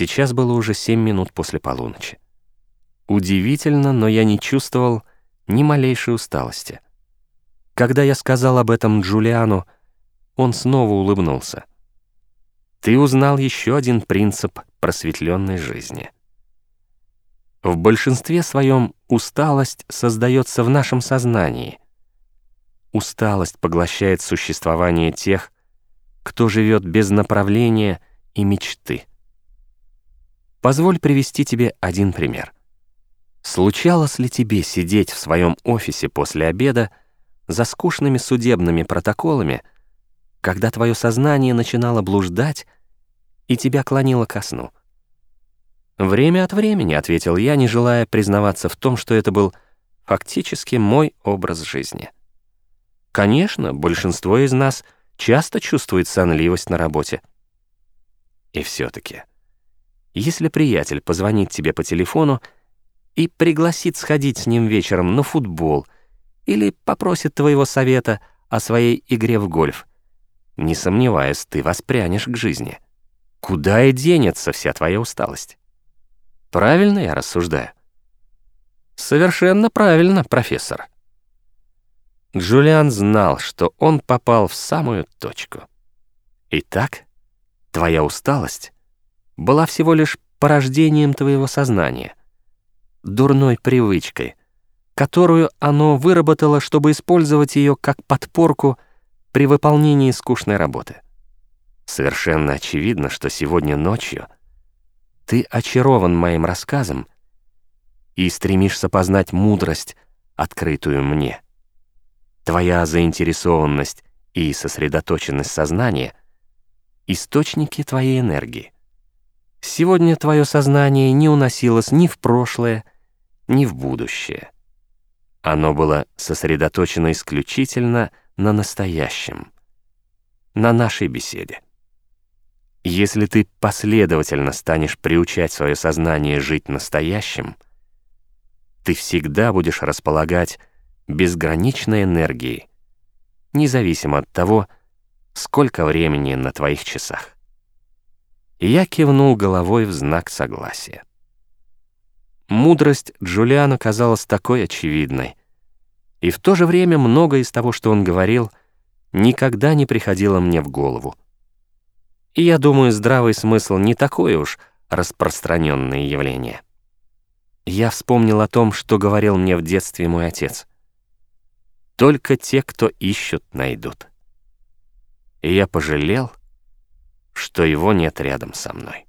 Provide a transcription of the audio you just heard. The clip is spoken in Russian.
Сейчас было уже семь минут после полуночи. Удивительно, но я не чувствовал ни малейшей усталости. Когда я сказал об этом Джулиану, он снова улыбнулся. «Ты узнал еще один принцип просветленной жизни». В большинстве своем усталость создается в нашем сознании. Усталость поглощает существование тех, кто живет без направления и мечты. Позволь привести тебе один пример. Случалось ли тебе сидеть в своем офисе после обеда за скучными судебными протоколами, когда твое сознание начинало блуждать и тебя клонило ко сну? «Время от времени», — ответил я, не желая признаваться в том, что это был фактически мой образ жизни. Конечно, большинство из нас часто чувствует сонливость на работе. И все-таки, если приятель позвонит тебе по телефону и пригласит сходить с ним вечером на футбол или попросит твоего совета о своей игре в гольф, не сомневаясь, ты воспрянешь к жизни. Куда и денется вся твоя усталость? Правильно я рассуждаю? Совершенно правильно, профессор. Джулиан знал, что он попал в самую точку. Итак, твоя усталость была всего лишь порождением твоего сознания, дурной привычкой, которую оно выработало, чтобы использовать ее как подпорку при выполнении скучной работы. Совершенно очевидно, что сегодня ночью — ты очарован моим рассказом и стремишься познать мудрость, открытую мне. Твоя заинтересованность и сосредоточенность сознания — источники твоей энергии. Сегодня твое сознание не уносилось ни в прошлое, ни в будущее. Оно было сосредоточено исключительно на настоящем, на нашей беседе. Если ты последовательно станешь приучать свое сознание жить настоящим, ты всегда будешь располагать безграничной энергией, независимо от того, сколько времени на твоих часах. Я кивнул головой в знак согласия. Мудрость Джулиана казалась такой очевидной, и в то же время многое из того, что он говорил, никогда не приходило мне в голову. И я думаю, здравый смысл не такое уж распространенное явление. Я вспомнил о том, что говорил мне в детстве мой отец. Только те, кто ищут, найдут. И я пожалел, что его нет рядом со мной.